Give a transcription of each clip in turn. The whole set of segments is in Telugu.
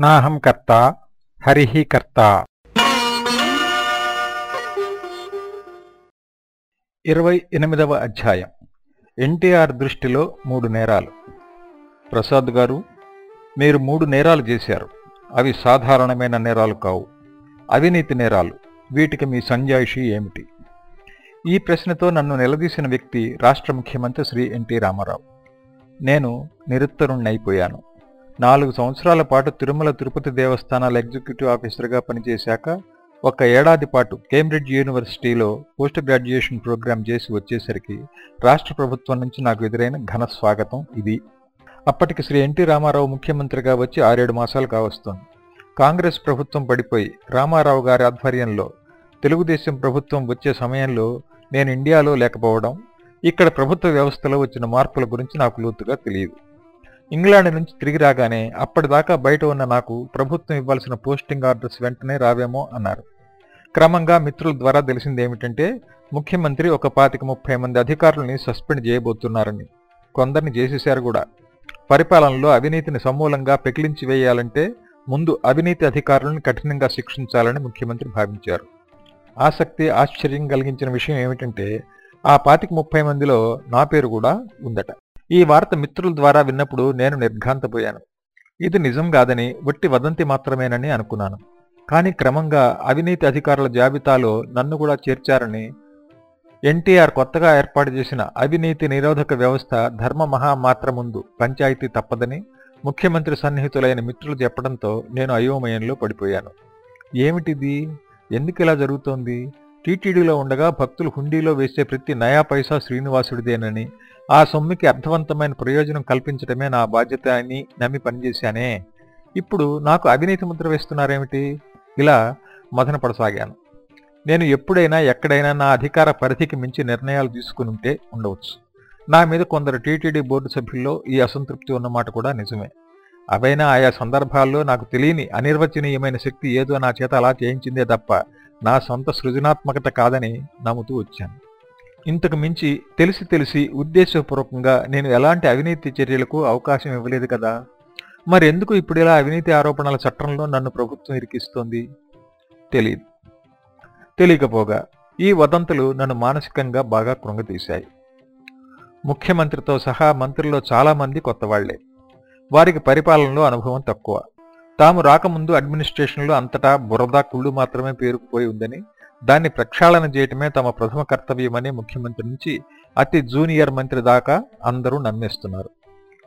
నాహం కర్త హరిః కర్త. ఇరవై ఎనిమిదవ అధ్యాయం. ఎన్టీఆర్ దృష్టిలో మూడు నేరాలు. ప్రసాద్ గారు మీరు మూడు నేరాలు చేశారు. అవి సాధారణమైన నేరాలు కావు. అవినీతి నేరాలు. వీటికి మీ సంజాయిషి ఏమిటి? ఈ ప్రశ్నతో నన్ను నిలదీసిన వ్యక్తి రాష్ట్ర ముఖ్యమంత్రి శ్రీ ఎన్టీ రామారావు. నేను నిరుత్తరుణ్ణైపోయాను. నాలుగు సంవత్సరాల పాటు తిరుమల తిరుపతి దేవస్థానాల ఎగ్జిక్యూటివ్ ఆఫీసర్గా పనిచేశాక ఒక ఏడాది పాటు కేంబ్రిడ్జ్ యూనివర్సిటీలో పోస్ట్ గ్రాడ్యుయేషన్ ప్రోగ్రాం చేసి వచ్చేసరికి రాష్ట్ర ప్రభుత్వం నుంచి నాకు ఎదురైన ఘన స్వాగతం ఇది. అప్పటికి శ్రీ ఎన్టీ రామారావు ముఖ్యమంత్రిగా వచ్చి ఆరేడు మాసాలు కావస్తోంది. కాంగ్రెస్ ప్రభుత్వం పడిపోయి రామారావు గారి ఆధ్వర్యంలో తెలుగుదేశం ప్రభుత్వం వచ్చే సమయంలో నేను ఇండియాలో లేకపోవడం ఇక్కడ ప్రభుత్వ వ్యవస్థలో వచ్చిన మార్పుల గురించి నాకు లోతుగా తెలియదు. ఇంగ్లాండ్ నుంచి తిరిగి రాగానే అప్పటిదాకా బయట ఉన్న నాకు ప్రభుత్వం ఇవ్వాల్సిన పోస్టింగ్ ఆర్డర్స్ వెంటనే రావేమో అన్నారు. క్రమంగా మిత్రుల ద్వారా తెలిసింది ఏమిటంటే ముఖ్యమంత్రి ఒక పాతిక ముప్పై మంది అధికారులని సస్పెండ్ చేయబోతున్నారని కొందరిని చేసేశారు కూడా. పరిపాలనలో అవినీతిని సమూలంగా పెకిలించి వేయాలంటే ముందు అవినీతి అధికారులను కఠినంగా శిక్షించాలని ముఖ్యమంత్రి భావించారు. ఆసక్తి ఆశ్చర్యం కలిగించిన విషయం ఏమిటంటే ఆ పాతిక ముప్పై మందిలో నా పేరు కూడా ఉందట. ఈ వార్త మిత్రుల ద్వారా విన్నప్పుడు నేను నిర్ఘాంతపోయాను. ఇది నిజం కాదని వట్టి వదంతి మాత్రమేనని అనుకున్నాను. కానీ క్రమంగా అవినీతి అధికారుల జాబితాలో నన్ను కూడా చేర్చారని ఎన్టీఆర్ కొత్తగా ఏర్పాటు చేసిన అవినీతి నిరోధక వ్యవస్థ ధర్మ మహామాత్ర ముందు పంచాయతీ తప్పదని ముఖ్యమంత్రి సన్నిహితులైన మిత్రులు చెప్పడంతో నేను అయోమయంలో పడిపోయాను. ఏమిటిది? ఎందుకు ఇలా జరుగుతోంది? టీటీడీలో ఉండగా భక్తులు హుండీలో వేసే ప్రతి నయా పైసా శ్రీనివాసుడిదేనని ఆ సొమ్ముకి అర్థవంతమైన ప్రయోజనం కల్పించడమే నా బాధ్యత అని నమ్మి పనిచేశానే. ఇప్పుడు నాకు అవినీతి ముద్ర వేస్తున్నారేమిటి? ఇలా మదనపడసాగాను. నేను ఎప్పుడైనా ఎక్కడైనా నా అధికార పరిధికి మించి నిర్ణయాలు తీసుకుని ఉంటే ఉండవచ్చు. నా మీద కొందరు టీటీడీ బోర్డు సభ్యుల్లో ఈ అసంతృప్తి ఉన్నమాట కూడా నిజమే. అవైనా ఆయా సందర్భాల్లో నాకు తెలియని అనిర్వచనీయమైన శక్తి ఏదో నా చేత అలా చేయించిందే తప్ప నా సొంత సృజనాత్మకత కాదని నమ్ముతూ వచ్చాను. ఇంతకు మించి తెలిసి తెలిసి ఉద్దేశపూర్వకంగా నేను ఎలాంటి అవినీతి చర్యలకు అవకాశం ఇవ్వలేదు కదా. మరి ఎందుకు ఇప్పుడు ఇలా అవినీతి ఆరోపణల చట్టంలో నన్ను ప్రభుత్వం ఇరికిస్తోంది? తెలియదు తెలియకపోగా ఈ వదంతులు నన్ను మానసికంగా బాగా కృంగతీశాయి. ముఖ్యమంత్రితో సహా మంత్రుల్లో చాలామంది కొత్తవాళ్ళే. వారికి పరిపాలనలో అనుభవం తక్కువ. తాము రాకముందు అడ్మినిస్ట్రేషన్లో అంతటా బురద కుళ్ళు మాత్రమే పేరుకుపోయి ఉందని దాన్ని ప్రక్షాళన చేయటమే తమ ప్రథమ కర్తవ్యమని ముఖ్యమంత్రి నుంచి అతి జూనియర్ మంత్రి దాకా అందరూ నమ్మేస్తున్నారు.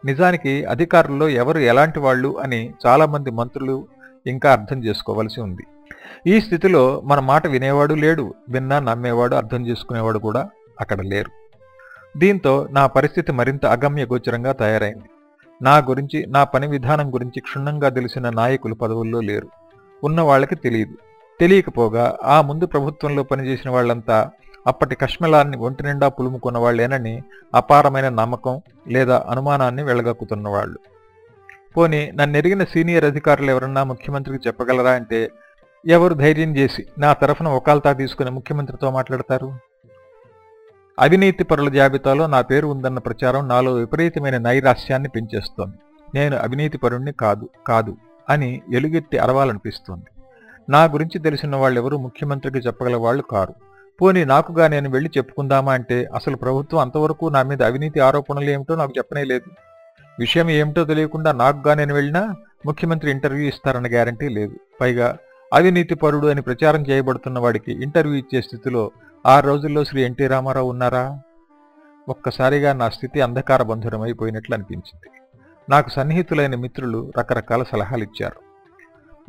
నిజానికి అధికారుల్లో ఎవరు ఎలాంటి వాళ్ళు అని చాలామంది మంత్రులు ఇంకా అర్థం చేసుకోవలసి ఉంది. ఈ స్థితిలో మన మాట వినేవాడు లేడు విన్నా నమ్మేవాడు అర్థం చేసుకునేవాడు కూడా అక్కడ లేరు. దీంతో నా పరిస్థితి మరింత అగమ్య గోచరంగా తయారైంది. నా గురించి నా పని విధానం గురించి క్షుణ్ణంగా తెలిసిన నాయకులు పదవుల్లో లేరు. ఉన్న వాళ్ళకి తెలియదు. తెలియకపోగా ఆ ముందు ప్రభుత్వంలో పనిచేసిన వాళ్ళంతా అప్పటి కష్మలాన్ని ఒంటి నిండా పులుముకున్న వాళ్ళేనని అపారమైన నమ్మకం లేదా అనుమానాన్ని వెళ్ళగక్కుతున్న వాళ్ళు. పోని నన్నెరిగిన సీనియర్ అధికారులు ఎవరన్నా ముఖ్యమంత్రికి చెప్పగలరా అంటే ఎవరు ధైర్యం చేసి నా తరఫున ఒకాల్తా తీసుకుని ముఖ్యమంత్రితో మాట్లాడతారు? అవినీతి పరుల జాబితాలో నా పేరు ఉందన్న ప్రచారం నాలో విపరీతమైన నైరాస్యాన్ని పెంచేస్తోంది. నేను అవినీతి పరుణ్ణి కాదు కాదు అని ఎలుగెత్తి అరవాలనిపిస్తోంది. నా గురించి తెలిసిన వాళ్ళెవరూ ముఖ్యమంత్రికి చెప్పగల వాళ్ళు కారు. పోనీ నాకుగా నేను వెళ్ళి చెప్పుకుందామా అంటే అసలు ప్రభుత్వం అంతవరకు నా మీద అవినీతి ఆరోపణలు ఏమిటో నాకు చెప్పనే లేదు. విషయం ఏమిటో తెలియకుండా నాకుగా నేను వెళ్ళినా ముఖ్యమంత్రి ఇంటర్వ్యూ ఇస్తారన్న గ్యారంటీ లేదు. పైగా అవినీతి పరుడు అని ప్రచారం చేయబడుతున్న వాడికి ఇంటర్వ్యూ ఇచ్చే స్థితిలో ఆ రోజుల్లో శ్రీ ఎన్టీ రామారావు ఉన్నారా? ఒక్కసారిగా నా స్థితి అంధకార బంధురమైపోయినట్లు అనిపించింది. నాకు సన్నిహితులైన మిత్రులు రకరకాల సలహాలు ఇచ్చారు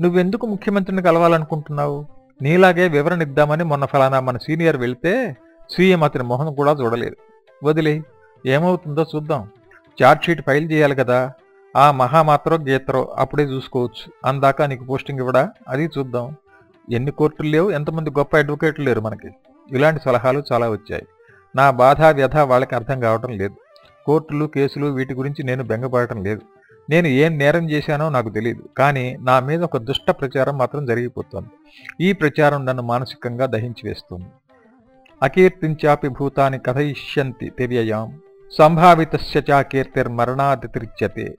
నువ్వెందుకు ముఖ్యమంత్రిని కలవాలనుకుంటున్నావు? నీలాగే వివరణ ఇద్దామని మొన్న ఫలానా మన సీనియర్ వెళితే సీఎం అతని మొహం కూడా చూడలేదు. వదిలే ఏమవుతుందో చూద్దాం. షీట్ ఫైల్ చేయాలి కదా. ఆ మహామాత్రో గీత్రో అప్పుడే చూసుకోవచ్చు. అందాక నీకు పోస్టింగ్ ఇవ్వడా? అది చూద్దాం. ఎన్ని కోర్టులు లేవు ఎంతమంది గొప్ప అడ్వకేట్లు లేరు మనకి. ఇలాంటి సలహాలు చాలా వచ్చాయి. నా బాధ వ్యధ వాళ్ళకి అర్థం కావటం లేదు. కోర్టులు కేసులు వీటి గురించి నేను బెంగపడటం లేదు. నేను ఏం నేరం చేశానో నాకు తెలియదు కానీ నా మీద ఒక దుష్ట ప్రచారం మాత్రం జరిగిపోతుంది. ఈ ప్రచారం నన్ను మానసికంగా దహించి వేస్తుంది. అకీర్తించాపి భూతాన్ని కథయిష్యంతి తెలియయాం సంభావితస్య చా కీర్తిర్మరణాదిత్యతే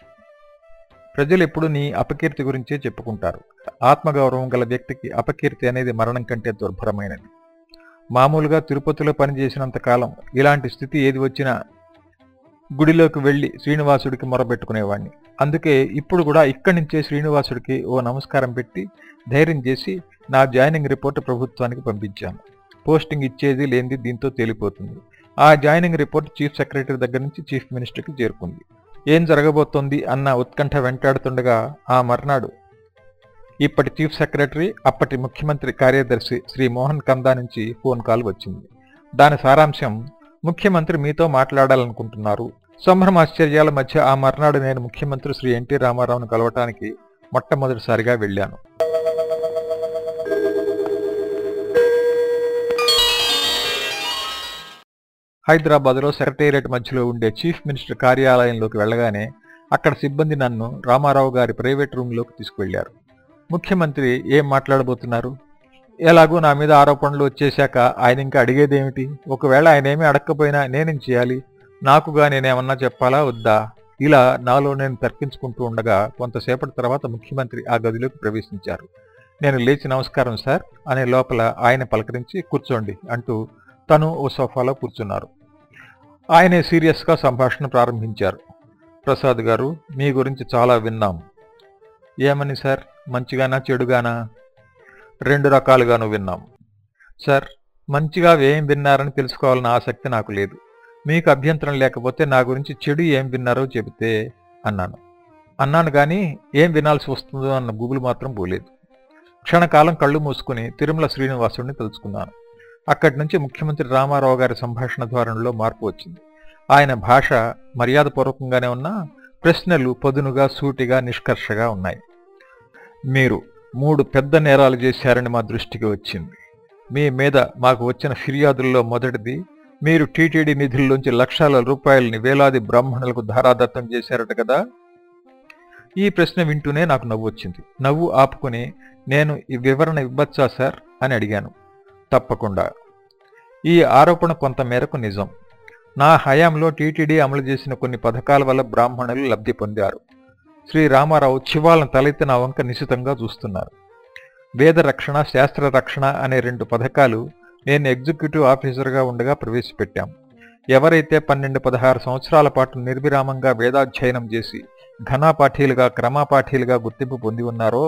ప్రజలు ఎప్పుడు నీ అపకీర్తి గురించే చెప్పుకుంటారు. ఆత్మగౌరవం గల వ్యక్తికి అపకీర్తి అనేది మరణం కంటే దుర్భరమైనది. మామూలుగా తిరుపతిలో పనిచేసినంత కాలం ఇలాంటి స్థితి ఏది వచ్చినా గుడిలోకి వెళ్ళి శ్రీనివాసుడికి మొరబెట్టుకునేవాడిని అందుకే ఇప్పుడు కూడా ఇక్కడి నుంచే శ్రీనివాసుడికి ఓ నమస్కారం పెట్టి ధైర్యం చేసి నా జాయినింగ్ రిపోర్ట్ ప్రభుత్వానికి పంపించాను. పోస్టింగ్ ఇచ్చేది లేనిది దీంతో తేలిపోతుంది. ఆ జాయినింగ్ రిపోర్ట్ చీఫ్ సెక్రటరీ దగ్గర నుంచి చీఫ్ మినిస్టర్కి చేరుకుంది. ఏం జరగబోతోంది అన్న ఉత్కంఠ వెంటాడుతుండగా ఆ మర్నాడు ఇప్పటి చీఫ్ సెక్రటరీ అప్పటి ముఖ్యమంత్రి కార్యదర్శి శ్రీ మోహన్ కందా నుంచి ఫోన్ కాల్ వచ్చింది. దాని సారాంశం ముఖ్యమంత్రి మీతో మాట్లాడాలనుకుంటున్నారు. సంభ్రమాశ్చర్యాల మధ్య ఆ మర్నాడు నేను ముఖ్యమంత్రి శ్రీ ఎన్టీ రామారావును కలవటానికి మొట్టమొదటిసారిగా వెళ్ళాను. హైదరాబాద్లో సెక్రటేరియట్ మధ్యలో ఉండే చీఫ్ మినిస్టర్ కార్యాలయంలోకి వెళ్ళగానే అక్కడ సిబ్బంది నన్ను రామారావు గారి ప్రైవేట్ రూమ్లోకి తీసుకువెళ్ళారు ముఖ్యమంత్రి ఏం మాట్లాడబోతున్నారు? ఎలాగో నా మీద ఆరోపణలు వచ్చేశాక ఆయన ఇంకా అడిగేదేమిటి? ఒకవేళ ఆయన ఏమీ అడగకపోయినా నేనేం చేయాలి? నాకుగా నేనేమన్నా చెప్పాలా? వద్దా? ఇలా నాలో నేను తర్కించుకుంటూ ఉండగా కొంతసేపటి తర్వాత ముఖ్యమంత్రి ఆ గదిలోకి ప్రవేశించారు. నేను లేచి నమస్కారం సార్ అనే లోపల ఆయన పలకరించి కూర్చోండి అంటూ తను ఓ సోఫాలో కూర్చున్నారు. ఆయనే సీరియస్గా సంభాషణ ప్రారంభించారు. ప్రసాద్ గారు మీ గురించి చాలా విన్నాం. ఏమని సార్? మంచిగానా చెడుగానా? రెండు రకాలుగాను విన్నాం. సార్ మంచిగా ఏం విన్నారని తెలుసుకోవాలన్న ఆసక్తి నాకు లేదు. మీకు అభ్యంతరం లేకపోతే నా గురించి చెడు ఏం విన్నారో చెబితే అన్నాను. అన్నాను కానీ ఏం వినాల్సి వస్తుందో అన్న గూగుల్ మాత్రం పోలేదు. క్షణకాలం కళ్ళు మూసుకుని తిరుమల శ్రీనివాసుడిని తెలుసుకున్నాను అక్కడి నుంచి ముఖ్యమంత్రి రామారావు గారి సంభాషణ ధోరణిలో మార్పు వచ్చింది. ఆయన భాష మర్యాదపూర్వకంగానే ఉన్నా ప్రశ్నలు పదునుగా సూటిగా నిష్కర్షగా ఉన్నాయి. మీరు మూడు పెద్ద నేరాలు చేశారని మా దృష్టికి వచ్చింది. మీ మీద మాకు వచ్చిన ఫిర్యాదుల్లో మొదటిది మీరు టీటీడీ నిధుల్లోంచి లక్షల రూపాయలని వేలాది బ్రాహ్మణులకు ధారాదత్తం చేశారట కదా? ఈ ప్రశ్న వింటూనే నాకు నవ్వు వచ్చింది. నవ్వు ఆపుకుని నేను ఈ వివరణ ఇవ్వచ్చా సార్? అని అడిగాను. తప్పకుండా. ఈ ఆరోపణ కొంత మేరకు నిజం. నా హయాంలో టీటీడీ అమలు చేసిన కొన్ని పథకాల వల్ల బ్రాహ్మణులు లబ్ధి పొందారు. శ్రీ రామారావు చివాలను తలెత్తిన వంక నిశితంగా చూస్తున్నారు. వేద రక్షణ శాస్త్ర రక్షణ అనే రెండు పథకాలు నేను ఎగ్జిక్యూటివ్ ఆఫీసర్గా ఉండగా ప్రవేశపెట్టాం. ఎవరైతే పన్నెండు పదహారు సంవత్సరాల పాటు నిర్విరామంగా వేదాధ్యయనం చేసి ఘనాపాఠీలుగా క్రమపాఠీలుగా గుర్తింపు పొంది ఉన్నారో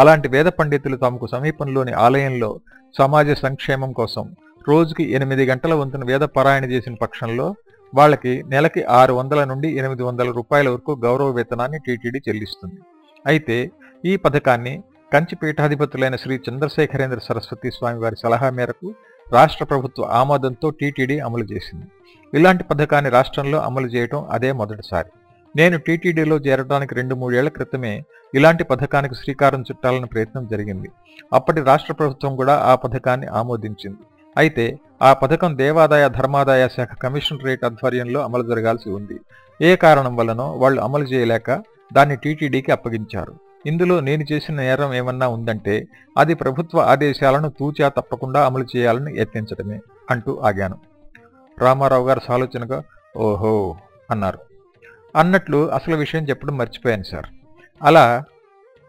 అలాంటి వేద పండితులు తమకు సమీపంలోని ఆలయంలో సమాజ సంక్షేమం కోసం రోజుకి ఎనిమిది గంటల వంతున వేద పారాయణ చేసిన పక్షంలో వాళ్ళకి నెలకి ఆరు వందల నుండి ఎనిమిది వందల రూపాయల వరకు గౌరవ వేతనాన్ని టీటీడీ చెల్లిస్తుంది. అయితే ఈ పథకాన్ని కంచి పీఠాధిపతులైన శ్రీ చంద్రశేఖరేంద్ర సరస్వతి స్వామి వారి సలహా మేరకు రాష్ట్ర ప్రభుత్వ ఆమోదంతో టీటీడీ అమలు చేసింది. ఇలాంటి పథకాన్ని రాష్ట్రంలో అమలు చేయటం అదే మొదటిసారి. నేను టీటీడీలో చేరడానికి రెండు మూడేళ్ళ క్రితమే ఇలాంటి పథకానికి శ్రీకారం చుట్టాలని ప్రయత్నం జరిగింది. అప్పటి రాష్ట్ర ప్రభుత్వం కూడా ఆ పథకాన్ని ఆమోదించింది. అయితే ఆ పథకం దేవాదాయ ధర్మాదాయ శాఖ కమిషనరేట్ ఆధ్వర్యంలో అమలు జరగాల్సి ఉంది. ఏ కారణం వల్లనో వాళ్ళు అమలు చేయలేక దాన్ని టీటీడీకి అప్పగించారు. ఇందులో నేను చేసిన నేరం ఏమన్నా ఉందంటే అది ప్రభుత్వ ఆదేశాలను తూచా తప్పకుండా అమలు చేయాలని యత్నించడమే అంటూ ఆగాను. రామారావు గారు సాలోచనగా ఓహో అన్నారు. అన్నట్లు అసలు విషయం చెప్పడం మర్చిపోయాను సార్. అలా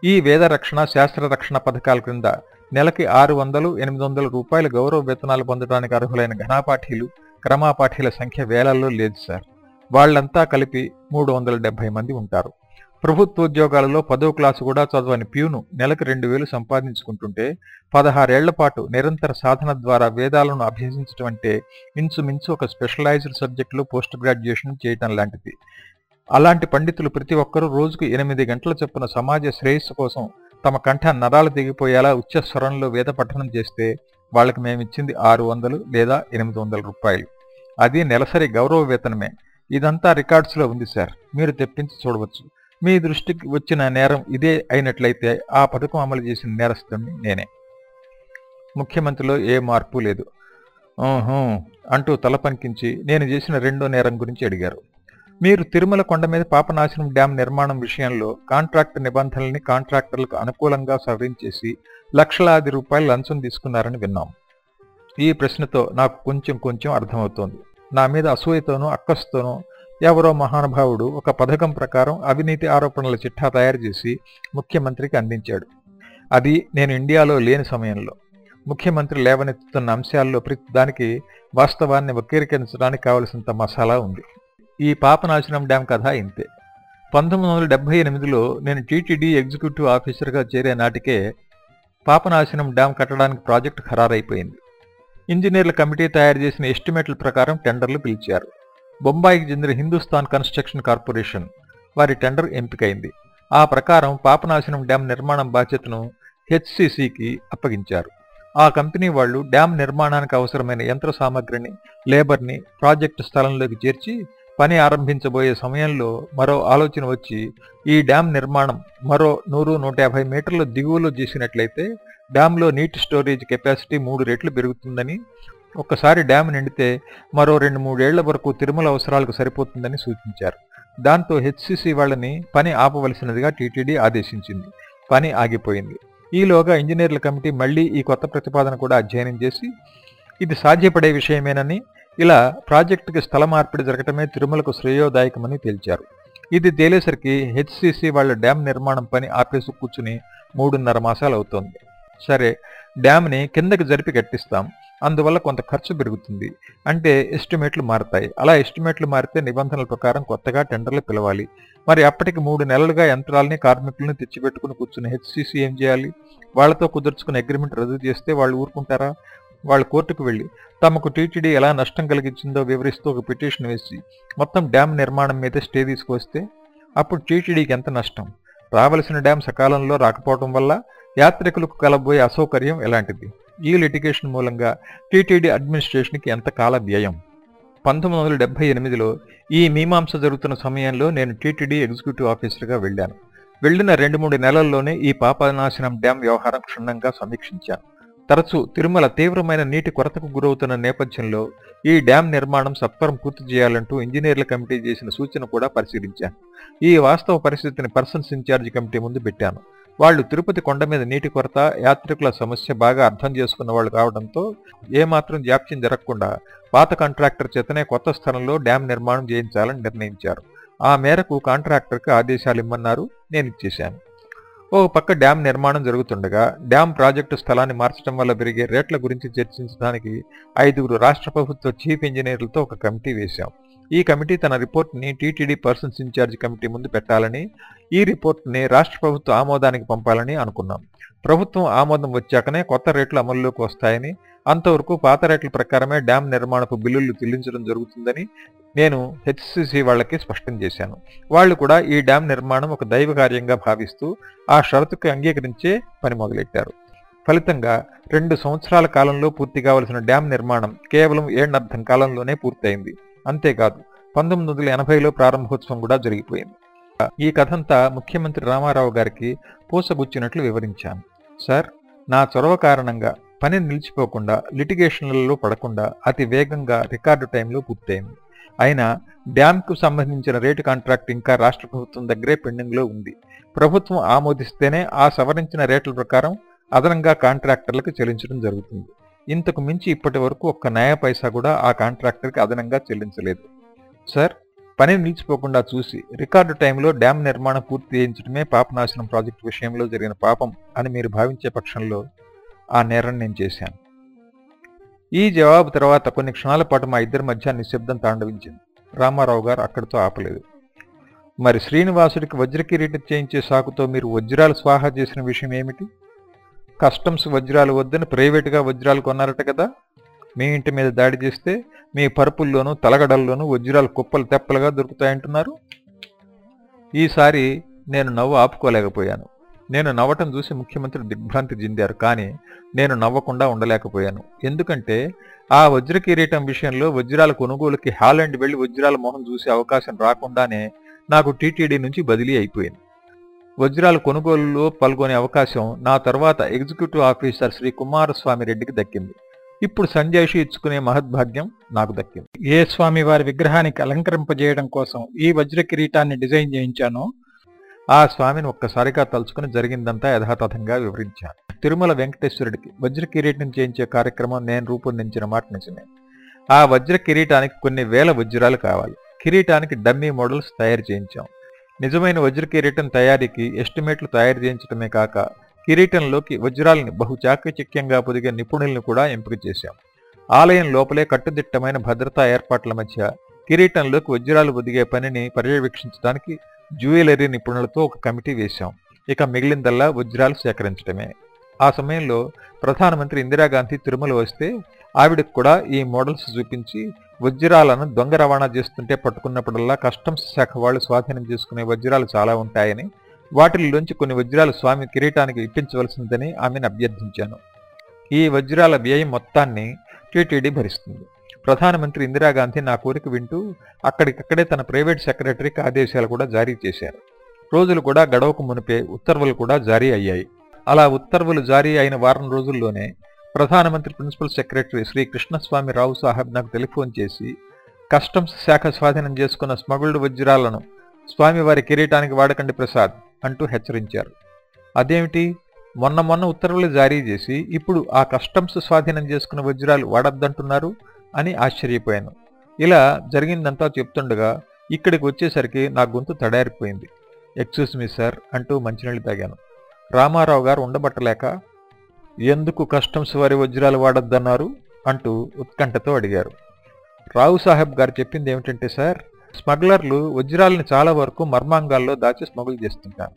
ఈ వేద రక్షణ శాస్త్ర రక్షణ పథకాల క్రింద నెలకి ఆరు వందలు ఎనిమిది వందల రూపాయల గౌరవ వేతనాలు పొందడానికి అర్హులైన ఘనాపాఠీలు క్రమాపాఠీల సంఖ్య వేలల్లో లేదు సార్. వాళ్ళంతా కలిపి మూడు వందల మంది ఉంటారు. ప్రభుత్వ ఉద్యోగాలలో పదో క్లాసు కూడా చదవని ప్యూను నెలకు రెండు వేలు సంపాదించుకుంటుంటే పదహారేళ్ళ పాటు నిరంతర సాధన ద్వారా వేదాలను అభ్యసించడం అంటే ఇంచుమించు ఒక స్పెషలైజ్డ్ సబ్జెక్టులో పోస్ట్ గ్రాడ్యుయేషన్ చేయటం లాంటిది. అలాంటి పండితులు ప్రతి ఒక్కరూ రోజుకు ఎనిమిది గంటల చొప్పున సమాజ శ్రేయస్సు కోసం తమ కంఠ నరాలు దిగిపోయేలా ఉచ్చ స్వరంలో వేద పఠనం చేస్తే వాళ్ళకి మేమిచ్చింది ఆరు వందలు లేదా ఎనిమిది వందల రూపాయలు. అది నెలసరి గౌరవ వేతనమే. ఇదంతా రికార్డ్స్లో ఉంది సార్. మీరు తెప్పించి చూడవచ్చు. మీ దృష్టికి వచ్చిన నేరం ఇదే అయినట్లయితే ఆ పథకం అమలు చేసిన నేరస్తుని నేనే. ముఖ్యమంత్రిలో ఏ మార్పు లేదు. అంటూ తల పంకించి నేను చేసిన రెండో నేరం గురించి అడిగారు. మీరు తిరుమల కొండ మీద పాపనాశనం డ్యాం నిర్మాణం విషయంలో కాంట్రాక్ట్ నిబంధనల్ని కాంట్రాక్టర్లకు అనుకూలంగా సవరించేసి లక్షలాది రూపాయలు లంచం తీసుకున్నారని విన్నాం. ఈ ప్రశ్నతో నాకు కొంచెం కొంచెం అర్థమవుతోంది. నా మీద అసూయతోనూ అక్కస్తోనూ ఎవరో మహానుభావుడు ఒక పథకం ప్రకారం అవినీతి ఆరోపణల చిట్టా తయారు చేసి ముఖ్యమంత్రికి అందించాడు. అది నేను ఇండియాలో లేని సమయంలో. ముఖ్యమంత్రి లేవనెత్తుతున్న అంశాల్లో ప్రతి దానికి వాస్తవాన్ని వక్రీకరించడానికి కావలసినంత మసాలా ఉంది. ఈ పాపనాశనం డ్యాం కథ ఇంతే. పంతొమ్మిది వందల డెబ్బై ఎనిమిదిలో నేను టీటీడీ ఎగ్జిక్యూటివ్ ఆఫీసర్గా చేరే నాటికే పాపనాశనం డ్యాం కట్టడానికి ప్రాజెక్టు ఖరారైపోయింది. ఇంజనీర్ల కమిటీ తయారు చేసిన ఎస్టిమేట్ల ప్రకారం టెండర్లు పిలిచారు. బొంబాయికి చెందిన హిందుస్థాన్ కన్స్ట్రక్షన్ కార్పొరేషన్ వారి టెండర్ ఎంపికైంది. ఆ ప్రకారం పాపనాశనం డ్యాం నిర్మాణం బాధ్యతను హెచ్సిసికి అప్పగించారు. ఆ కంపెనీ వాళ్ళు డ్యాం నిర్మాణానికి అవసరమైన యంత్ర సామగ్రిని లేబర్ని ప్రాజెక్టు స్థలంలోకి చేర్చి పని ఆరంభించబోయే సమయంలో మరో ఆలోచన వచ్చి ఈ డ్యాం నిర్మాణం మరో నూరు నూట యాభై మీటర్ల దిగువలో చేసినట్లయితే డ్యాంలో నీటి స్టోరేజ్ కెపాసిటీ మూడు రెట్లు పెరుగుతుందని ఒక్కసారి డ్యాం నిండితే మరో రెండు మూడేళ్ళ వరకు తిరుమల అవసరాలకు సరిపోతుందని సూచించారు. దాంతో హెచ్సిసి వాళ్ళని పని ఆపవలసినదిగా టీటీడీ ఆదేశించింది. పని ఆగిపోయింది. ఈలోగా ఇంజనీర్ల కమిటీ మళ్ళీ ఈ కొత్త ప్రతిపాదన కూడా అధ్యయనం చేసి ఇది సాధ్యపడే విషయమేనని ఇలా ప్రాజెక్టుకి స్థల మార్పిడి జరగటమే తిరుమలకు శ్రేయోదాయకమని తేల్చారు. ఇది తేలేసరికి హెచ్సిసి వాళ్ళ డ్యాం నిర్మాణం పని ఆపేసి కూర్చుని మూడున్నర మాసాలు అవుతోంది సరే డ్యామ్ని కిందకి జరిపి కట్టిస్తాం. అందువల్ల కొంత ఖర్చు పెరుగుతుంది. అంటే ఎస్టిమేట్లు మారతాయి. అలా ఎస్టిమేట్లు మారితే నిబంధనల ప్రకారం కొత్తగా టెండర్లు పిలవాలి. మరి అప్పటికి మూడు నెలలుగా యంత్రాలని కార్మికులను తెచ్చిపెట్టుకుని కూర్చున్న హెచ్సిసి ఏం చేయాలి? వాళ్ళతో కుదుర్చుకున్న అగ్రిమెంట్ రద్దు చేస్తే వాళ్ళు ఊరుకుంటారా? వాళ్ళు కోర్టుకు వెళ్ళి తమకు టీటీడీ ఎలా నష్టం కలిగించిందో వివరిస్తూ ఒక పిటిషన్ వేసి మొత్తం డ్యామ్ నిర్మాణం మీద స్టే తీసుకొస్తే అప్పుడు టీటీడీకి ఎంత నష్టం? రావలసిన డ్యాం సకాలంలో రాకపోవడం వల్ల యాత్రికులకు కలబోయే అసౌకర్యం ఎలాంటిది? ఈ లిటిగేషన్ మూలంగా టీటీడీ అడ్మినిస్ట్రేషన్కి ఎంత కాల వ్యయం? పంతొమ్మిది వందల డెబ్బై ఎనిమిదిలో ఈ మీమాంస జరుగుతున్న సమయంలో నేను టీటీడీ ఎగ్జిక్యూటివ్ ఆఫీసర్గా వెళ్ళాను. వెళ్ళిన రెండు మూడు నెలల్లోనే ఈ పాపనాశనం డ్యాం వ్యవహారం క్షుణ్ణంగా సమీక్షించాను. తరచూ తిరుమల తీవ్రమైన నీటి కొరతకు గురవుతున్న నేపథ్యంలో ఈ డ్యాం నిర్మాణం సత్వరం పూర్తి చేయాలంటూ ఇంజనీర్ల కమిటీ చేసిన సూచన కూడా పరిశీలించాను. ఈ వాస్తవ పరిస్థితిని పర్సన్స్ ఇన్ఛార్జి కమిటీ ముందు పెట్టాను. వాళ్ళు తిరుపతి కొండ మీద నీటి కొరత యాత్రికుల సమస్య బాగా అర్థం చేసుకున్న వాళ్ళు కావడంతో ఏమాత్రం జాప్యం జరగకుండా పాత కాంట్రాక్టర్ చేతనే కొత్త స్థలంలో డ్యాం నిర్మాణం చేయించాలని నిర్ణయించారు. ఆ మేరకు కాంట్రాక్టర్కి ఆదేశాలు ఇమ్మన్నారు. నేను ఇచ్చేశాను. ఓ పక్క డ్యాం నిర్మాణం జరుగుతుండగా డ్యాం ప్రాజెక్టు స్థలాన్ని మార్చడం వల్ల పెరిగే రేట్ల గురించి చర్చించడానికి ఐదుగురు రాష్ట్ర ప్రభుత్వ చీఫ్ ఇంజనీర్లతో ఒక కమిటీ వేశాం. ఈ కమిటీ తన రిపోర్ట్ని టీటీడీ పర్సన్స్ ఇన్ఛార్జ్ కమిటీ ముందు పెట్టాలని ఈ రిపోర్ట్ని రాష్ట్ర ప్రభుత్వ ఆమోదానికి పంపాలని అనుకున్నాం. ప్రభుత్వం ఆమోదం వచ్చాకనే కొత్త రేట్లు అమల్లోకి వస్తాయని అంతవరకు పాత రేట్ల ప్రకారమే డ్యాం నిర్మాణపు బిల్లులు చెల్లించడం జరుగుతుందని నేను హెచ్సిసి వాళ్ళకి స్పష్టం చేశాను. వాళ్ళు కూడా ఈ డ్యాం నిర్మాణం ఒక దైవ కార్యంగా భావిస్తూ ఆ షరతుకు అంగీకరించే పని మొదలెట్టారు. ఫలితంగా రెండు సంవత్సరాల కాలంలో పూర్తి కావలసిన డ్యాం నిర్మాణం కేవలం ఏడర్థం కాలంలోనే పూర్తయింది. అంతేకాదు పంతొమ్మిది వందల ఎనభైలో ప్రారంభోత్సవం కూడా జరిగిపోయింది. ఈ కథంతా ముఖ్యమంత్రి రామారావు గారికి పూసగుచ్చినట్లు వివరించాను. సార్ నా చొరవ కారణంగా పని నిలిచిపోకుండా లిటిగేషన్లలో పడకుండా అతి వేగంగా రికార్డు టైంలో పూర్తయింది. అయినా డ్యాంకు సంబంధించిన రేటు కాంట్రాక్ట్ ఇంకా రాష్ట్ర ప్రభుత్వం దగ్గరే పెండింగ్లో ఉంది. ప్రభుత్వం ఆమోదిస్తేనే ఆ సవరించిన రేట్ల ప్రకారం అదనంగా కాంట్రాక్టర్లకు చెల్లించడం జరుగుతుంది. ఇంతకు మించి ఇప్పటి వరకు ఒక్క న్యాయ పైసా కూడా ఆ కాంట్రాక్టర్కి అదనంగా చెల్లించలేదు. సార్ పని నిలిచిపోకుండా చూసి రికార్డు టైంలో డ్యామ్ నిర్మాణం పూర్తి చేయించడమే పాపనాశనం ప్రాజెక్టు విషయంలో జరిగిన పాపం అని మీరు భావించే పక్షంలో ఆ నేరం నేను చేశాను. ఈ జవాబు తర్వాత కొన్ని క్షణాల పాటు మా ఇద్దరి మధ్య నిశ్శబ్దం తాండవించింది. రామారావు గారు అక్కడితో ఆపలేదు. మరి శ్రీనివాసుడికి వజ్రకిరీటం చేయించే సాకుతో మీరు వజ్రాలు స్వాహా చేసిన విషయం ఏమిటి? కస్టమ్స్ వజ్రాలు వద్దని ప్రైవేట్గా వజ్రాలు కొన్నారట కదా? మీ ఇంటి మీద దాడి చేస్తే మీ పరుపుల్లోనూ తలగడల్లోనూ వజ్రాలు కుప్పలు తెప్పలుగా దొరుకుతాయంటున్నారు? ఈసారి నేను నవ్వు ఆపుకోలేకపోయాను. నేను నవ్వటం చూసి ముఖ్యమంత్రి దిగ్భ్రాంతి చెందారు కానీ నేను నవ్వకుండా ఉండలేకపోయాను. ఎందుకంటే ఆ వజ్ర కిరీటం విషయంలో వజ్రాల కొనుగోలుకి హాలండ్ వెళ్ళి వజ్రాల మొహం చూసే అవకాశం రాకుండానే నాకు టీటీడీ నుంచి బదిలీ అయిపోయింది. వజ్రాల కొనుగోలులో పాల్గొనే అవకాశం నా తర్వాత ఎగ్జిక్యూటివ్ ఆఫీసర్ శ్రీ కుమారస్వామి రెడ్డికి దక్కింది. ఇప్పుడు సంజయ్షి ఇచ్చుకునే మహద్భాగ్యం నాకు దక్కింది. ఏ స్వామి వారి విగ్రహానికి అలంకరింపజేయడం కోసం ఈ వజ్ర కిరీటాన్ని డిజైన్ చేయించానో ఆ స్వామిని ఒక్కసారిగా తలుచుకుని జరిగిందంతా యథాతథంగా వివరించాను. తిరుమల వెంకటేశ్వరుడికి వజ్ర కిరీటం చేయించే కార్యక్రమం నేను రూపొందించిన మాట నిజమే. ఆ వజ్ర కిరీటానికి కొన్ని వేల వజ్రాలు కావాలి. కిరీటానికి డమ్మీ మోడల్స్ తయారు చేయించాం. నిజమైన వజ్ర కిరీటం తయారీకి ఎస్టిమేట్లు తయారు చేయించడమే కాక కిరీటంలోకి వజ్రాలని బహు చాకచక్యంగా పొదిగే నిపుణుల్ని కూడా ఎంపిక చేశాం. ఆలయం లోపలే కట్టుదిట్టమైన భద్రతా ఏర్పాట్ల మధ్య కిరీటంలోకి వజ్రాలు ఒదిగే పనిని పర్యవేక్షించడానికి జ్యువెలరీ నిపుణులతో ఒక కమిటీ వేశాం. ఇక మిగిలిందల్లా వజ్రాలు సేకరించడమే ఆ సమయంలో ప్రధానమంత్రి ఇందిరాగాంధీ తిరుమల వస్తే ఆవిడకు కూడా ఈ మోడల్స్ చూపించి వజ్రాలను దొంగ రవాణా చేస్తుంటే పట్టుకున్నప్పుడల్లా కస్టమ్స్ శాఖ వాళ్ళు స్వాధీనం చేసుకునే వజ్రాలు చాలా ఉంటాయని వాటిల్లోంచి కొన్ని వజ్రాలు స్వామి కిరీటానికి ఇప్పించవలసిందని ఆమెను అభ్యర్థించాను. ఈ వజ్రాల వ్యయం మొత్తాన్ని టీటీడీ భరిస్తుంది. ప్రధానమంత్రి ఇందిరాగాంధీ నా కోరిక వింటూ అక్కడికక్కడే తన ప్రైవేట్ సెక్రటరీకి ఆదేశాలు కూడా జారీ చేశారు. రోజులు కూడా గడవకు మునిపే ఉత్తర్వులు కూడా జారీ అయ్యాయి. అలా ఉత్తర్వులు జారీ అయిన వారం రోజుల్లోనే ప్రధానమంత్రి ప్రిన్సిపల్ సెక్రటరీ శ్రీ కృష్ణస్వామి రావు సాహెబ్ నాకు టెలిఫోన్ చేసి కస్టమ్స్ శాఖ స్వాధీనం చేసుకున్న స్మగుల్డ్ వజ్రాలను స్వామివారి కిరీటానికి వాడకండి ప్రసాద్ అంటూ హెచ్చరించారు. అదేమిటి? మొన్న మొన్న ఉత్తర్వులు జారీ చేసి ఇప్పుడు ఆ కస్టమ్స్ స్వాధీనం చేసుకున్న వజ్రాలు వాడద్దంటున్నారు అని ఆశ్చర్యపోయాను. ఇలా జరిగిందంతా చెప్తుండగా ఇక్కడికి వచ్చేసరికి నా గొంతు తడారిపోయింది. ఎక్స్క్యూజ్ మీ సార్ అంటూ మంచినీళ్ళు తాగాను. రామారావు గారు ఉండబట్టలేక ఎందుకు కస్టమ్స్ వారి వజ్రాలు వాడొద్దన్నారు అంటూ ఉత్కంఠతో అడిగారు. రావు సాహెబ్ గారు చెప్పింది ఏమిటంటే సార్ స్మగ్లర్లు వజ్రాలని చాలా వరకు మర్మాంగాల్లో దాచి స్మగుల్ చేస్తుంటారు.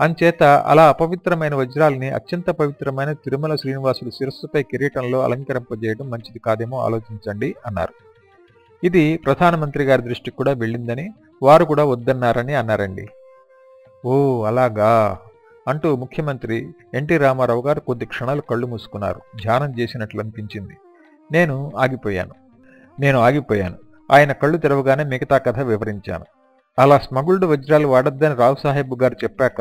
అంచేత అలా అపవిత్రమైన వజ్రాలని అత్యంత పవిత్రమైన తిరుమల శ్రీనివాసుడు శిరస్సుపై కిరీటంలో అలంకరింపజేయడం మంచిది కాదేమో ఆలోచించండి అన్నారు. ఇది ప్రధానమంత్రి గారి దృష్టికి కూడా వెళ్ళిందని వారు కూడా వద్దన్నారని అన్నారండి. ఓ అలాగా. అంటూ ముఖ్యమంత్రి ఎన్టీ రామారావు గారు కొద్ది క్షణాలు కళ్ళు మూసుకున్నారు. ధ్యానం చేసినట్లు అనిపించింది. నేను ఆగిపోయాను. నేను ఆగిపోయాను. ఆయన కళ్ళు తెరవగానే మిగతా కథ వివరించాను. అలా స్మగుల్డ్ వజ్రాలు వాడొద్దని రావు సాహెబ్ గారు చెప్పాక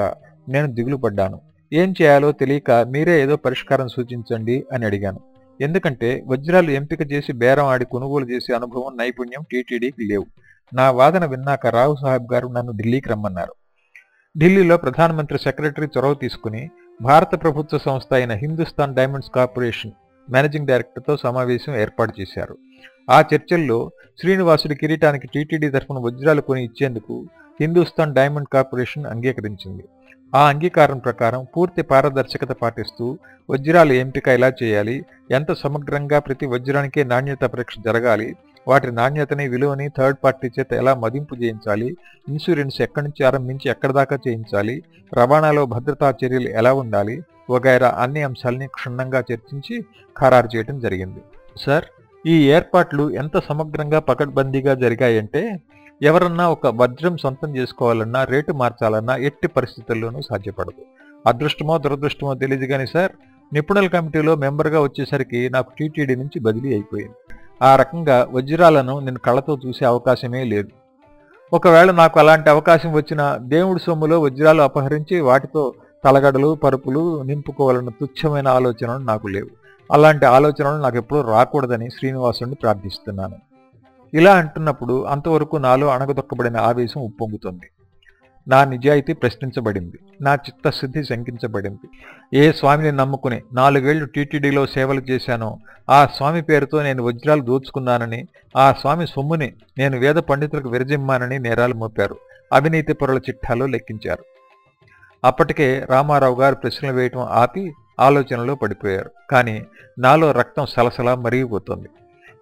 నేను దిగులు పడ్డాను. ఏం చేయాలో తెలియక మీరే ఏదో పరిష్కారం సూచించండి అని అడిగాను. ఎందుకంటే వజ్రాలు ఎంపిక చేసి బేరం ఆడి కొనుగోలు చేసే అనుభవం నైపుణ్యం టీటీడీకి లేవు. నా వాదన విన్నాక రావు సాహెబ్ గారు నన్ను ఢిల్లీకి రమ్మన్నారు. ఢిల్లీలో ప్రధానమంత్రి సెక్రటరీ చొరవ తీసుకుని భారత ప్రభుత్వ సంస్థ అయిన హిందుస్థాన్ డైమండ్స్ కార్పొరేషన్ మేనేజింగ్ డైరెక్టర్తో సమావేశం ఏర్పాటు చేశారు. ఆ చర్చల్లో శ్రీనివాసుడి కిరీటానికి టీటీడీ తరఫున వజ్రాలు కొని ఇచ్చేందుకు హిందుస్థాన్ డైమండ్ కార్పొరేషన్ అంగీకరించింది. ఆ అంగీకారం ప్రకారం పూర్తి పారదర్శకత పాటిస్తూ వజ్రాల ఎంపిక ఎలా చేయాలి ఎంత సమగ్రంగా ప్రతి వజ్రానికే నాణ్యత పరీక్ష జరగాలి వాటి నాణ్యతని విలువని థర్డ్ పార్టీ చేత ఎలా మదింపు చేయించాలి? ఇన్సూరెన్స్ ఎక్కడి నుంచి ఆరంభించి ఎక్కడి దాకా చేయించాలి? రవాణాలో భద్రతా చర్యలు ఎలా ఉండాలి? వగైరా అన్ని అంశాలని క్షుణ్ణంగా చర్చించి ఖరారు చేయడం జరిగింది. సార్ ఈ ఏర్పాట్లు ఎంత సమగ్రంగా పకడ్బందీగా జరిగాయంటే ఎవరన్నా ఒక వజ్రం సొంతం చేసుకోవాలన్నా రేటు మార్చాలన్నా ఎట్టి పరిస్థితుల్లోనూ సాధ్యపడదు. అదృష్టమో దురదృష్టమో తెలియదు కానీ సార్ నిపుణుల కమిటీలో మెంబర్గా వచ్చేసరికి నాకు టీటీడీ నుంచి బదిలీ అయిపోయింది. ఆ రకంగా వజ్రాలను నేను కళ్ళతో చూసే అవకాశమే లేదు. ఒకవేళ నాకు అలాంటి అవకాశం వచ్చిన దేవుడి సొమ్ములో వజ్రాలు అపహరించి వాటితో తలగడలు పరుపులు నింపుకోవాలన్న తుచ్చమైన ఆలోచనలు నాకు లేవు. అలాంటి ఆలోచనలు నాకు ఎప్పుడూ రాకూడదని శ్రీనివాసుని ప్రార్థిస్తున్నాను. ఇలా అంటున్నప్పుడు అంతవరకు నాలో అణగదొక్కబడిన ఆవేశం ఉప్పొంగుతుంది. నా నిజాయితీ ప్రశ్నించబడింది. నా చిత్తశుద్ధి శంకించబడింది. ఏ స్వామిని నమ్ముకుని నాలుగేళ్ళు టీటీడీలో సేవలు చేశానో ఆ స్వామి పేరుతో నేను వజ్రాలు దోచుకున్నానని ఆ స్వామి సొమ్ముని నేను వేద పండితులకు విరజిమ్మానని నేరాలు మోపారు. అవినీతి పొరల చిట్టాలో లెక్కించారు. అప్పటికే రామారావు గారు ప్రశ్నలు వేయటం ఆపి ఆలోచనలో పడిపోయారు. కానీ నాలో రక్తం సలసలా మరిగిపోతుంది.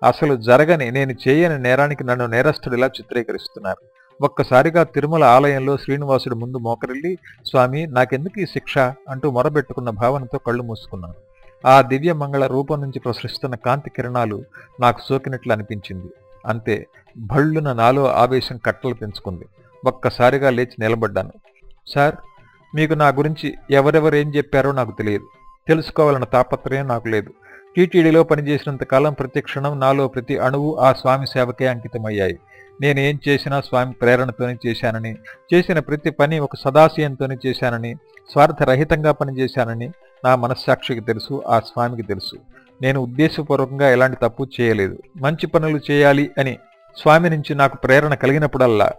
అసలు జరగని నేను చేయని నేరానికి నన్ను నేరస్తుడిలా చిత్రీకరిస్తున్నారు. ఒక్కసారిగా తిరుమల ఆలయంలో శ్రీనివాసుడు ముందు మోకరిల్లి స్వామి నాకెందుకు ఈ శిక్ష? అంటూ మొరబెట్టుకున్న భావనతో కళ్ళు మూసుకున్నాను. ఆ దివ్య మంగళ రూపం నుంచి ప్రసరిస్తున్న కాంతి కిరణాలు నాకు సోకినట్లు అనిపించింది. అంతే భళ్ళున నాలో ఆవేశం కట్టలు పెంచుకుంది. ఒక్కసారిగా లేచి నిలబడ్డాను. సార్ మీకు నా గురించి ఎవరెవరు ఏం చెప్పారో నాకు తెలియదు. తెలుసుకోవాలన్న తాపత్రయం నాకు లేదు. టీటీడీలో పనిచేసినంత కాలం ప్రతి క్షణం నాలో ప్రతి అణువు ఆ స్వామి సేవకే అంకితమయ్యాయి. నేను ఏం చేసినా స్వామి ప్రేరణతోనే చేశానని చేసిన ప్రతి పని ఒక సదాశయంతోనే చేశానని స్వార్థరహితంగా పనిచేశానని నా మనస్సాక్షికి తెలుసు ఆ స్వామికి తెలుసు. నేను ఉద్దేశపూర్వకంగా ఎలాంటి తప్పు చేయలేదు. మంచి పనులు చేయాలి అని స్వామి నుంచి నాకు ప్రేరణ కలిగినప్పుడల్లా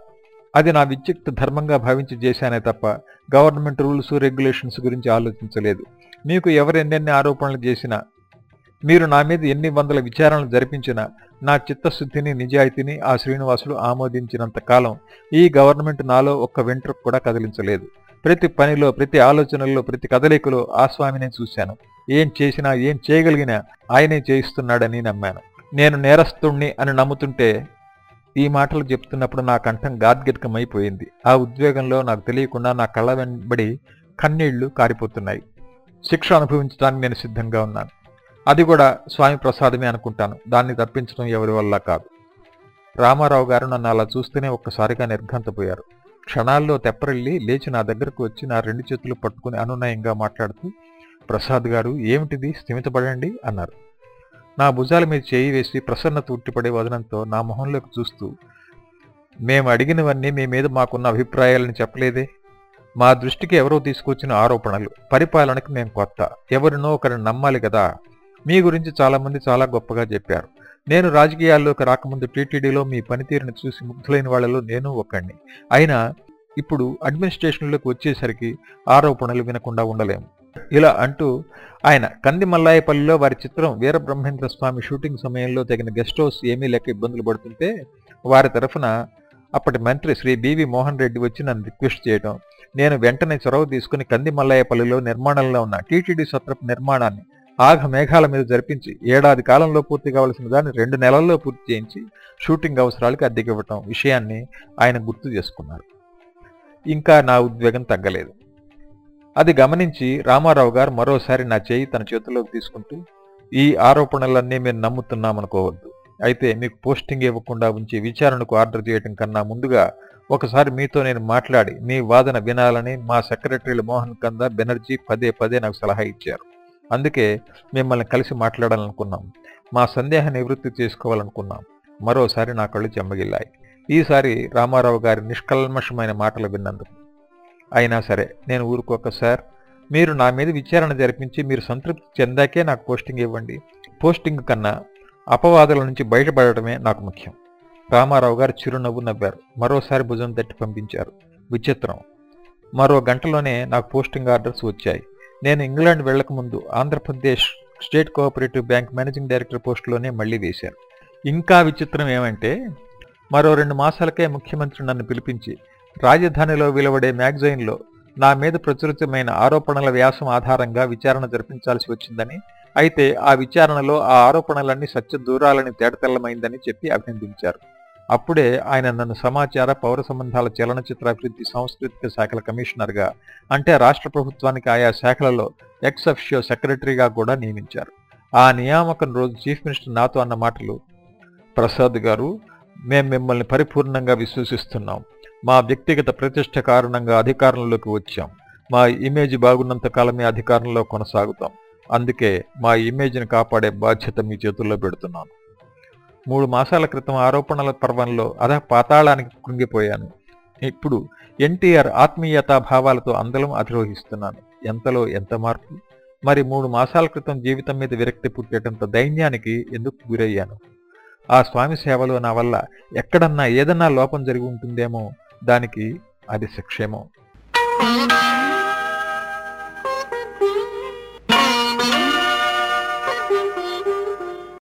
అది నా విద్యుక్త ధర్మంగా భావించి చేశానే తప్ప గవర్నమెంట్ రూల్స్ రెగ్యులేషన్స్ గురించి ఆలోచించలేదు. మీకు ఎవరు ఎన్నెన్ని ఆరోపణలు చేసినా మీరు నా మీద ఎన్ని వందల విచారణలు జరిపించినా నా చిత్తశుద్ధిని నిజాయితీని ఆ శ్రీనివాసులు ఆమోదించినంత కాలం ఈ గవర్నమెంట్ నాలో ఒక్క వెంట్రుకు కూడా కదిలించలేదు. ప్రతి పనిలో ప్రతి ఆలోచనల్లో ప్రతి కదలికలో ఆ స్వామిని చూశాను. ఏం చేసినా ఏం చేయగలిగినా ఆయనే చేయిస్తున్నాడని నమ్మాను. నేను నేరస్తుణ్ణి అని నమ్ముతుంటే ఈ మాటలు చెప్తున్నప్పుడు నా కంఠం గాద్గిడ్కమైపోయింది ఆ ఉద్వేగంలో నాకు తెలియకుండా నా కళ్ళ వెంబడి కన్నీళ్ళు కారిపోతున్నాయి. శిక్ష అనుభవించడానికి నేను సిద్ధంగా ఉన్నాను. అది కూడా స్వామి ప్రసాదమే అనుకుంటాను. దాన్ని తప్పించడం ఎవరి వల్ల కాదు. రామారావు గారు నన్ను అలా చూస్తూనే ఒక్కసారిగా నిర్ఘంతపోయారు. క్షణాల్లో తెప్పరిల్లి లేచి నా దగ్గరకు వచ్చి నా రెండు చేతులు పట్టుకుని అనునయంగా మాట్లాడుతూ ప్రసాద్ గారు ఏమిటిది? స్థిమితపడండి అన్నారు. నా భుజాల మీద చేయి వేసి ప్రసన్నత ఉట్టిపడే వదనంతో నా మొహంలోకి చూస్తూ మేము అడిగినవన్నీ మీ మీద మాకున్న అభిప్రాయాలని చెప్పలేదే. మా దృష్టికి ఎవరో తీసుకొచ్చిన ఆరోపణలు. పరిపాలనకి మేము కొత్త. ఎవరినో ఒకరిని నమ్మాలి కదా. మీ గురించి చాలామంది చాలా గొప్పగా చెప్పారు. నేను రాజకీయాల్లోకి రాకముందు టీటీడీలో మీ పనితీరుని చూసి ముగ్ధులైన వాళ్ళలో నేను ఒకడిని అయినా ఇప్పుడు అడ్మినిస్ట్రేషన్లోకి వచ్చేసరికి ఆరోపణలు వినకుండా ఉండలేము. ఇలా అంటూ ఆయన కంది మల్లాయపల్లిలో వారి చిత్రం వీరబ్రహ్మేంద్ర స్వామి షూటింగ్ సమయంలో తగిన గెస్ట్ హౌస్ ఏమీ లేక ఇబ్బందులు పడుతుంటే వారి తరఫున అప్పటి మంత్రి శ్రీ బివి మోహన్ రెడ్డి వచ్చి నన్ను రిక్వెస్ట్ చేయడం నేను వెంటనే చొరవ తీసుకుని కంది మల్లాయపల్లిలో నిర్మాణంలో ఉన్న టీటీడీ సత్రపు నిర్మాణాన్ని ఆఘ మేఘాల మీద జరిపించి ఏడాది కాలంలో పూర్తి కావలసిన దాన్ని రెండు నెలల్లో పూర్తి చేయించి షూటింగ్ అవసరాలకు అద్దెకివ్వటం విషయాన్ని ఆయన గుర్తు చేసుకున్నారు. ఇంకా నా ఉద్వేగం తగ్గలేదు. అది గమనించి రామారావు గారు మరోసారి నా చేయి తన చేతిలోకి తీసుకుంటూ ఈ ఆరోపణలన్నీ మేము నమ్ముతున్నామనుకోవద్దు. అయితే మీకు పోస్టింగ్ ఇవ్వకుండా ఉంచి విచారణకు ఆర్డర్ చేయటం కన్నా ముందుగా ఒకసారి మీతో నేను మాట్లాడి మీ వాదన వినాలని మా సెక్రటరీలు మోహన్ కంద బెనర్జీ పదే పదే నాకు సలహా ఇచ్చారు. అందుకే మిమ్మల్ని కలిసి మాట్లాడాలనుకున్నాం. మా సందేహ నివృత్తి చేసుకోవాలనుకున్నాం. మరోసారి నా కళ్ళు చెమ్మగిల్లాయి. ఈసారి రామారావు గారి నిష్కల్మషమైన మాటలు విన్నందుకు. అయినా సరే నేను ఊరుకోక సార్. మీరు నా మీద విచారణ జరిపించి మీరు సంతృప్తి చెందాకే నాకు పోస్టింగ్ ఇవ్వండి. పోస్టింగ్ కన్నా అపవాదుల నుంచి బయటపడటమే నాకు ముఖ్యం. రామారావు గారు చిరునవ్వు నవ్వారు. మరోసారి భుజం తట్టి పంపించారు. విచిత్రం. మరో గంటలోనే నాకు పోస్టింగ్ ఆర్డర్స్ వచ్చాయి. నేను England వెళ్ళకముందు Andhra Pradesh state cooperative bank managing director పోస్టులోనే మళ్ళీ వేశారు ఇంకా విచిత్రం ఏమంటే మరో రెండు మాసాలకే ముఖ్యమంత్రి నన్ను పిలిపించి రాజధానిలో వెలువడే మ్యాగజైన్లో నా మీద ప్రచురితమైన ఆరోపణల వ్యాసం ఆధారంగా విచారణ జరిపించాల్సి వచ్చిందని అయితే ఆ విచారణలో ఆ ఆరోపణలన్నీ సత్య దూరాలని తేటతెల్లమైందని చెప్పి అభినందించారు. అప్పుడే ఆయన నన్ను సమాచార పౌర సంబంధాల చలనచిత్రాభివృద్ధి సాంస్కృతిక శాఖల కమిషనర్గా అంటే రాష్ట్ర ప్రభుత్వానికి ఆయా శాఖలలో ఎక్స్ అఫిషియో సెక్రటరీగా కూడా నియమించారు. ఆ నియామకం రోజు చీఫ్ మినిస్టర్ నాతో అన్న మాటలు ప్రసాద్ గారు మేము మిమ్మల్ని పరిపూర్ణంగా విశ్వసిస్తున్నాం. మా వ్యక్తిగత ప్రతిష్ట కారణంగా అధికారంలోకి వచ్చాం. మా ఇమేజ్ బాగున్నంత కాలమే అధికారంలో కొనసాగుతాం. అందుకే మా ఇమేజ్ని కాపాడే బాధ్యత మీ చేతుల్లో పెడుతున్నాను. మూడు మాసాల క్రితం ఆరోపణల పర్వంలో అధ పాతాళానికి కృంగిపోయాను. ఇప్పుడు ఎన్టీఆర్ ఆత్మీయతా భావాలతో అందలం అధిరోహిస్తున్నాను. ఎంతలో ఎంత మార్పు? మరి మూడు మాసాల క్రితం జీవితం మీద విరక్తి పుట్టేటంత దైన్యానికి ఎందుకు గురయ్యాను? ఆ స్వామి సేవలో నా వల్ల ఎక్కడన్నా ఏదన్నా లోపం జరిగి ఉంటుందేమో దానికి అది శిక్షేమో.